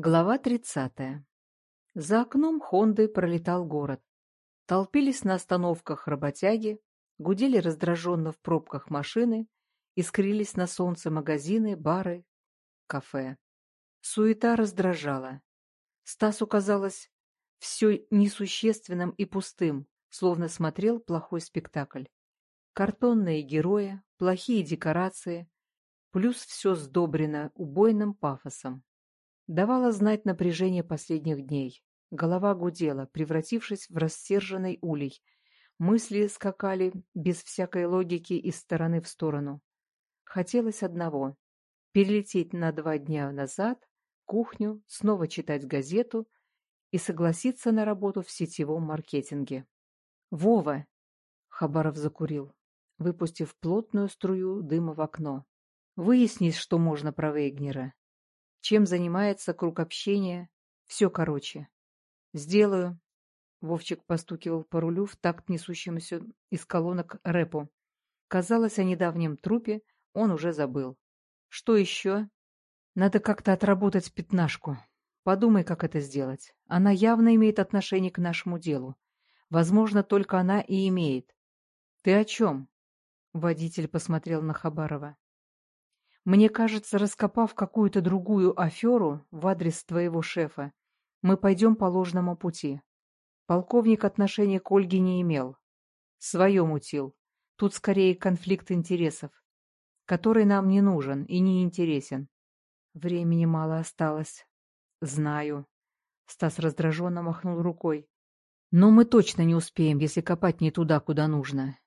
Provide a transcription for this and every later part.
Глава тридцатая. За окном Хонды пролетал город. Толпились на остановках работяги, гудели раздраженно в пробках машины, искрились на солнце магазины, бары, кафе. Суета раздражала. Стасу казалось все несущественным и пустым, словно смотрел плохой спектакль. Картонные герои, плохие декорации, плюс все сдобрено убойным пафосом. Давала знать напряжение последних дней. Голова гудела, превратившись в рассерженный улей. Мысли скакали без всякой логики из стороны в сторону. Хотелось одного — перелететь на два дня назад, кухню, снова читать газету и согласиться на работу в сетевом маркетинге. «Вова!» — Хабаров закурил, выпустив плотную струю дыма в окно. «Выясни, что можно про Вейгнера чем занимается, круг общения. Все короче. Сделаю. Вовчик постукивал по рулю в такт несущемуся из колонок рэпу. Казалось, о недавнем трупе он уже забыл. Что еще? Надо как-то отработать пятнашку. Подумай, как это сделать. Она явно имеет отношение к нашему делу. Возможно, только она и имеет. Ты о чем? Водитель посмотрел на Хабарова. Мне кажется, раскопав какую-то другую аферу в адрес твоего шефа, мы пойдем по ложному пути. Полковник отношения к Ольге не имел. Свое мутил. Тут скорее конфликт интересов, который нам не нужен и не интересен. Времени мало осталось. Знаю. Стас раздраженно махнул рукой. Но мы точно не успеем, если копать не туда, куда нужно.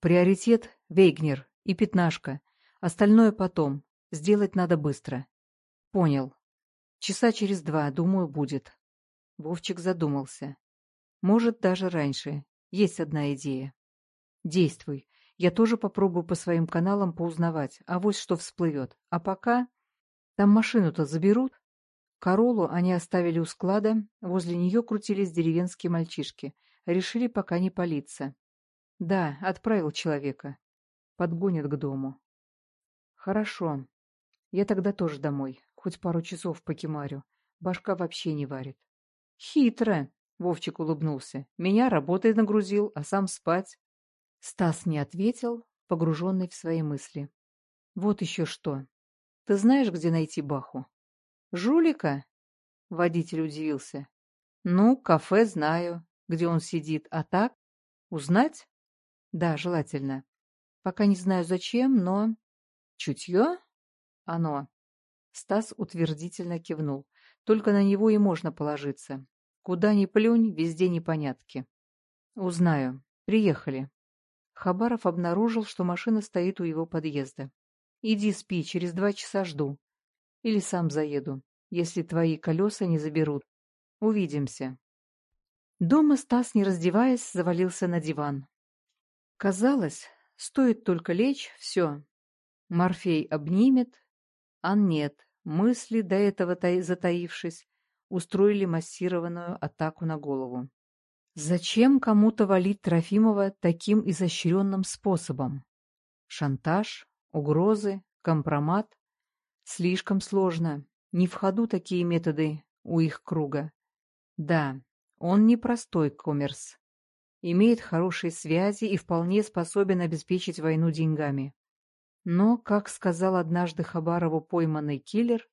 Приоритет — Вейгнер и Пятнашка — Остальное потом. Сделать надо быстро. Понял. Часа через два, думаю, будет. Вовчик задумался. Может, даже раньше. Есть одна идея. Действуй. Я тоже попробую по своим каналам поузнавать, а вот что всплывет. А пока... Там машину-то заберут? Королу они оставили у склада, возле нее крутились деревенские мальчишки. Решили пока не палиться. Да, отправил человека. Подгонят к дому. Хорошо. Я тогда тоже домой. Хоть пару часов покемарю. Башка вообще не варит. Хитро, Вовчик улыбнулся. Меня работой нагрузил, а сам спать. Стас не ответил, погруженный в свои мысли. Вот еще что. Ты знаешь, где найти Баху? Жулика? Водитель удивился. Ну, кафе знаю, где он сидит, а так? Узнать? Да, желательно. Пока не знаю зачем, но... Чутье? Оно. Стас утвердительно кивнул. Только на него и можно положиться. Куда ни плюнь, везде непонятки. Узнаю. Приехали. Хабаров обнаружил, что машина стоит у его подъезда. Иди спи, через два часа жду. Или сам заеду, если твои колеса не заберут. Увидимся. Дома Стас, не раздеваясь, завалился на диван. Казалось, стоит только лечь, все, Морфей обнимет, а нет, мысли, до этого затаившись, устроили массированную атаку на голову. Зачем кому-то валить Трофимова таким изощренным способом? Шантаж, угрозы, компромат? Слишком сложно. Не в ходу такие методы у их круга. Да, он не простой коммерс. Имеет хорошие связи и вполне способен обеспечить войну деньгами. Но, как сказал однажды Хабарову пойманный киллер,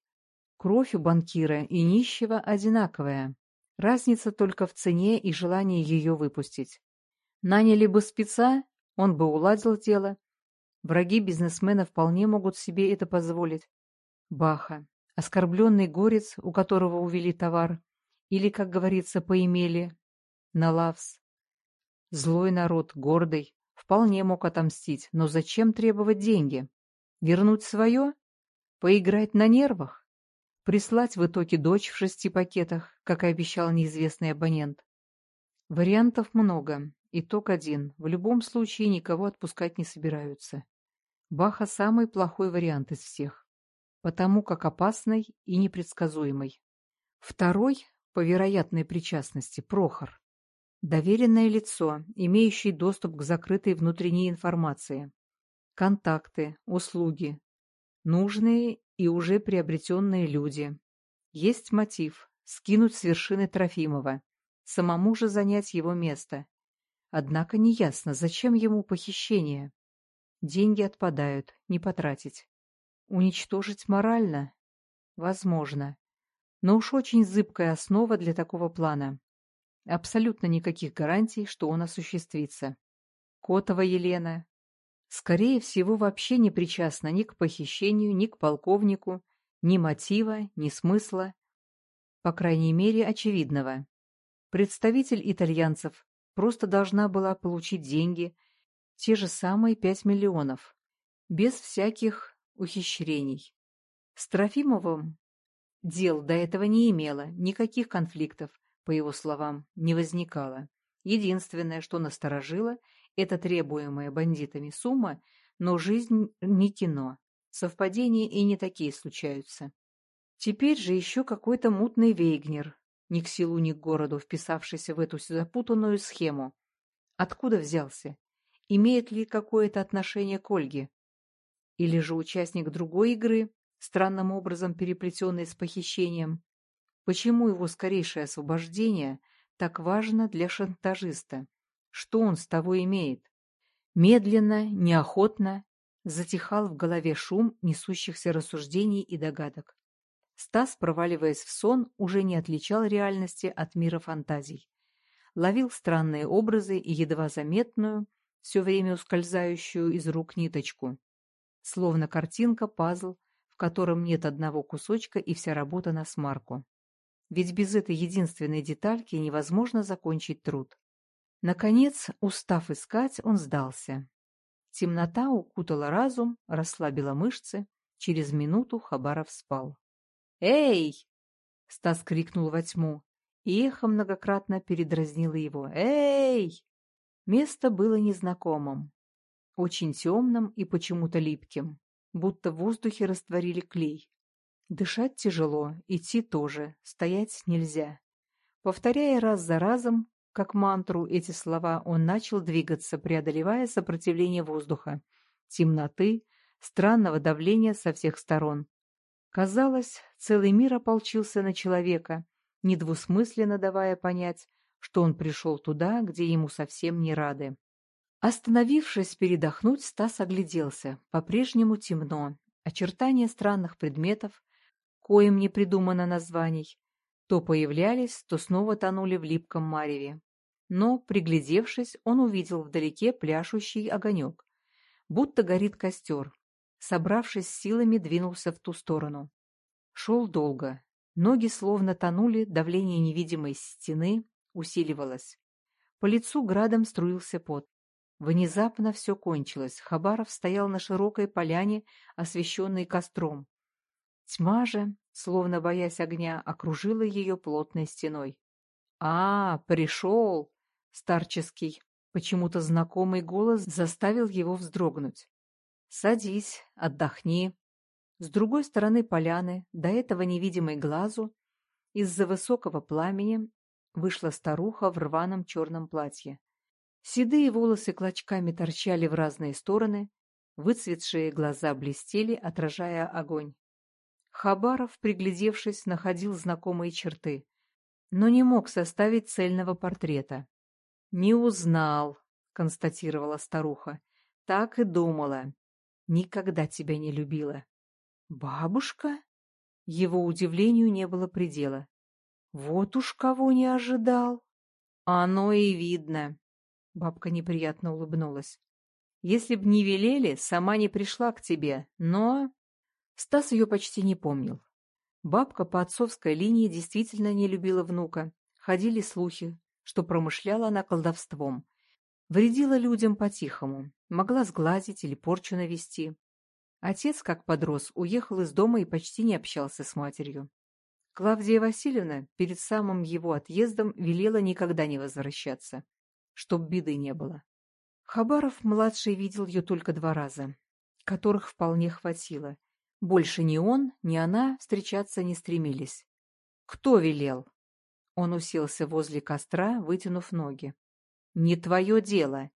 кровь у банкира и нищего одинаковая. Разница только в цене и желании ее выпустить. Наняли бы спеца, он бы уладил дело. Враги бизнесмена вполне могут себе это позволить. Баха, оскорбленный горец, у которого увели товар, или, как говорится, поимели, на лавс. Злой народ, гордый, Вполне мог отомстить, но зачем требовать деньги? Вернуть свое? Поиграть на нервах? Прислать в итоге дочь в шести пакетах, как и обещал неизвестный абонент? Вариантов много. Итог один. В любом случае никого отпускать не собираются. Баха самый плохой вариант из всех, потому как опасный и непредсказуемый. Второй, по вероятной причастности, Прохор. Доверенное лицо, имеющее доступ к закрытой внутренней информации. Контакты, услуги. Нужные и уже приобретенные люди. Есть мотив — скинуть с вершины Трофимова, самому же занять его место. Однако неясно, зачем ему похищение. Деньги отпадают, не потратить. Уничтожить морально? Возможно. Но уж очень зыбкая основа для такого плана. Абсолютно никаких гарантий, что он осуществится. Котова Елена, скорее всего, вообще не причастна ни к похищению, ни к полковнику, ни мотива, ни смысла, по крайней мере, очевидного. Представитель итальянцев просто должна была получить деньги, те же самые пять миллионов, без всяких ухищрений. С Трофимовым дел до этого не имело, никаких конфликтов, по его словам, не возникало. Единственное, что насторожило, это требуемая бандитами сумма, но жизнь не кино. Совпадения и не такие случаются. Теперь же еще какой-то мутный Вейгнер, ни к селу, ни к городу, вписавшийся в эту запутанную схему. Откуда взялся? Имеет ли какое-то отношение к Ольге? Или же участник другой игры, странным образом переплетенной с похищением? Почему его скорейшее освобождение так важно для шантажиста? Что он с того имеет? Медленно, неохотно затихал в голове шум несущихся рассуждений и догадок. Стас, проваливаясь в сон, уже не отличал реальности от мира фантазий. Ловил странные образы и едва заметную, все время ускользающую из рук ниточку. Словно картинка-пазл, в котором нет одного кусочка и вся работа на смарку. Ведь без этой единственной детальки невозможно закончить труд. Наконец, устав искать, он сдался. Темнота укутала разум, расслабила мышцы. Через минуту Хабаров спал. «Эй!» — Стас крикнул во тьму, и эхо многократно передразнило его. «Эй!» Место было незнакомым, очень темным и почему-то липким, будто в воздухе растворили клей. Дышать тяжело, идти тоже, стоять нельзя. Повторяя раз за разом, как мантру эти слова, он начал двигаться, преодолевая сопротивление воздуха, темноты, странного давления со всех сторон. Казалось, целый мир ополчился на человека, недвусмысленно давая понять, что он пришел туда, где ему совсем не рады. Остановившись передохнуть, Стас огляделся. По-прежнему темно. Очертания странных предметов, коим не придумано названий, то появлялись, то снова тонули в липком мареве. Но, приглядевшись, он увидел вдалеке пляшущий огонек. Будто горит костер, собравшись силами, двинулся в ту сторону. Шел долго. Ноги словно тонули, давление невидимой стены усиливалось. По лицу градом струился пот. Внезапно все кончилось. Хабаров стоял на широкой поляне, освещенной костром. Тьма же, словно боясь огня, окружила ее плотной стеной. «А, пришел!» Старческий, почему-то знакомый голос заставил его вздрогнуть. Садись, отдохни. С другой стороны поляны, до этого невидимой глазу, из-за высокого пламени вышла старуха в рваном черном платье. Седые волосы клочками торчали в разные стороны, выцветшие глаза блестели, отражая огонь. Хабаров, приглядевшись, находил знакомые черты, но не мог составить цельного портрета. «Не узнал», — констатировала старуха. «Так и думала никогда тебя не любила. Бабушка? Его удивлению не было предела. Вот уж кого не ожидал. Оно и видно. Бабка неприятно улыбнулась. Если б не велели, сама не пришла к тебе, но... Стас ее почти не помнил. Бабка по отцовской линии действительно не любила внука. Ходили слухи, что промышляла она колдовством. Вредила людям по-тихому, могла сглазить или порчу навести. Отец, как подрос, уехал из дома и почти не общался с матерью. Клавдия Васильевна перед самым его отъездом велела никогда не возвращаться, чтоб беды не было. Хабаров-младший видел ее только два раза, которых вполне хватило. Больше ни он, ни она встречаться не стремились. «Кто велел?» Он уселся возле костра, вытянув ноги. «Не твое дело.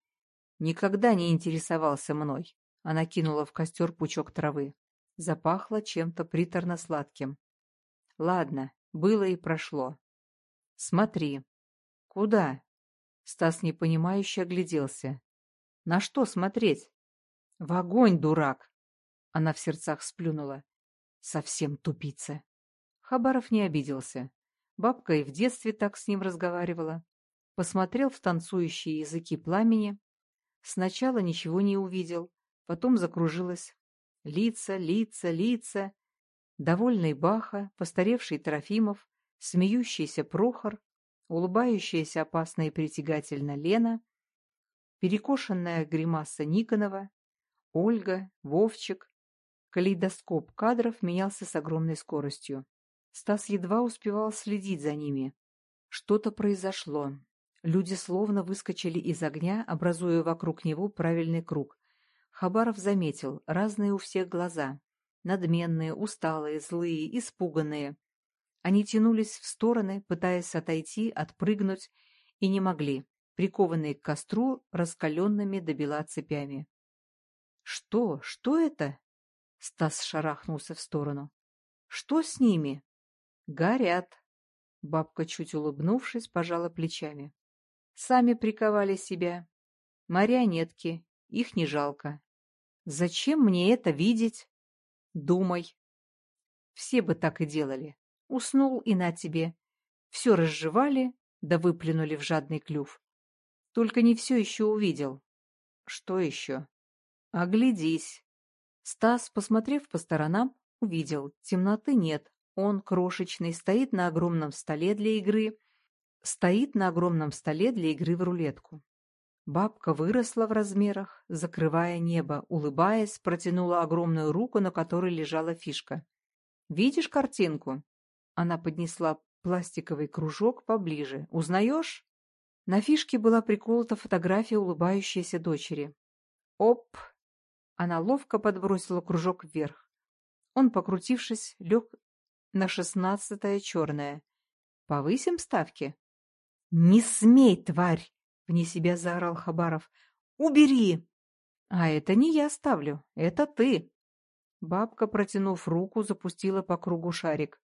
Никогда не интересовался мной». Она кинула в костер пучок травы. Запахло чем-то приторно-сладким. Ладно, было и прошло. Смотри. Куда? Стас непонимающе огляделся. На что смотреть? В огонь, дурак! Она в сердцах сплюнула. Совсем тупица. Хабаров не обиделся. Бабка и в детстве так с ним разговаривала. Посмотрел в танцующие языки пламени. Сначала ничего не увидел, потом закружилось. Лица, лица, лица. Довольный Баха, постаревший Трофимов, смеющийся Прохор, улыбающаяся опасно и притягательно Лена, перекошенная гримаса Никонова, Ольга, Вовчик. Калейдоскоп кадров менялся с огромной скоростью. Стас едва успевал следить за ними. Что-то произошло. Люди словно выскочили из огня, образуя вокруг него правильный круг. Хабаров заметил, разные у всех глаза. Надменные, усталые, злые, испуганные. Они тянулись в стороны, пытаясь отойти, отпрыгнуть, и не могли, прикованные к костру раскаленными до бела цепями. «Что? Что это?» Стас шарахнулся в сторону. «Что с ними?» «Горят». Бабка, чуть улыбнувшись, пожала плечами. «Сами приковали себя. Марионетки. Их не жалко. Зачем мне это видеть?» «Думай». Все бы так и делали. Уснул и на тебе. Все разжевали, да выплюнули в жадный клюв. Только не все еще увидел. Что еще? Оглядись. Стас, посмотрев по сторонам, увидел. Темноты нет. Он, крошечный, стоит на огромном столе для игры. Стоит на огромном столе для игры в рулетку. Бабка выросла в размерах, закрывая небо, улыбаясь, протянула огромную руку, на которой лежала фишка. «Видишь картинку?» Она поднесла пластиковый кружок поближе. «Узнаешь?» На фишке была приколота фотография улыбающейся дочери. «Оп!» Она ловко подбросила кружок вверх. Он, покрутившись, лег на шестнадцатое черное. «Повысим ставки?» «Не смей, тварь!» — вне себя заорал Хабаров. «Убери!» «А это не я ставлю, это ты!» Бабка, протянув руку, запустила по кругу шарик.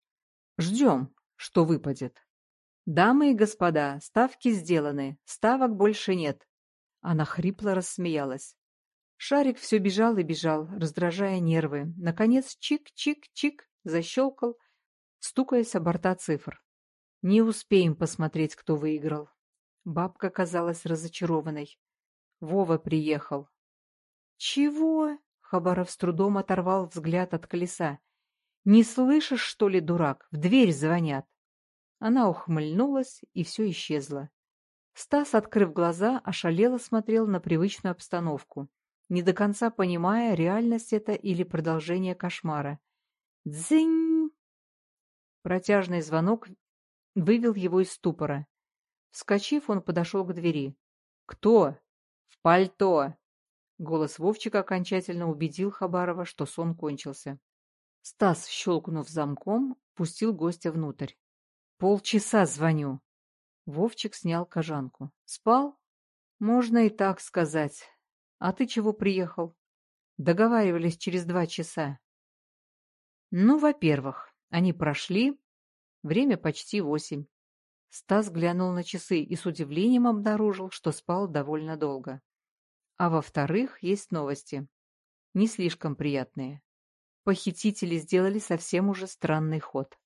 Ждем, что выпадет. Дамы и господа, ставки сделаны, ставок больше нет. Она хрипло рассмеялась. Шарик все бежал и бежал, раздражая нервы. Наконец, чик-чик-чик, защелкал, стукаясь о борта цифр. Не успеем посмотреть, кто выиграл. Бабка казалась разочарованной. Вова приехал. «Чего?» — Хабаров с трудом оторвал взгляд от колеса. «Не слышишь, что ли, дурак? В дверь звонят!» Она ухмыльнулась, и все исчезло. Стас, открыв глаза, ошалело смотрел на привычную обстановку, не до конца понимая, реальность это или продолжение кошмара. «Дзынь!» Протяжный звонок вывел его из ступора. Вскочив, он подошел к двери. «Кто?» «В пальто!» Голос Вовчика окончательно убедил Хабарова, что сон кончился. Стас, щелкнув замком, пустил гостя внутрь. «Полчаса звоню». Вовчик снял кожанку. «Спал?» «Можно и так сказать. А ты чего приехал?» «Договаривались через два часа». «Ну, во-первых, они прошли. Время почти восемь». Стас глянул на часы и с удивлением обнаружил, что спал довольно долго. А во-вторых, есть новости. Не слишком приятные похитители сделали совсем уже странный ход.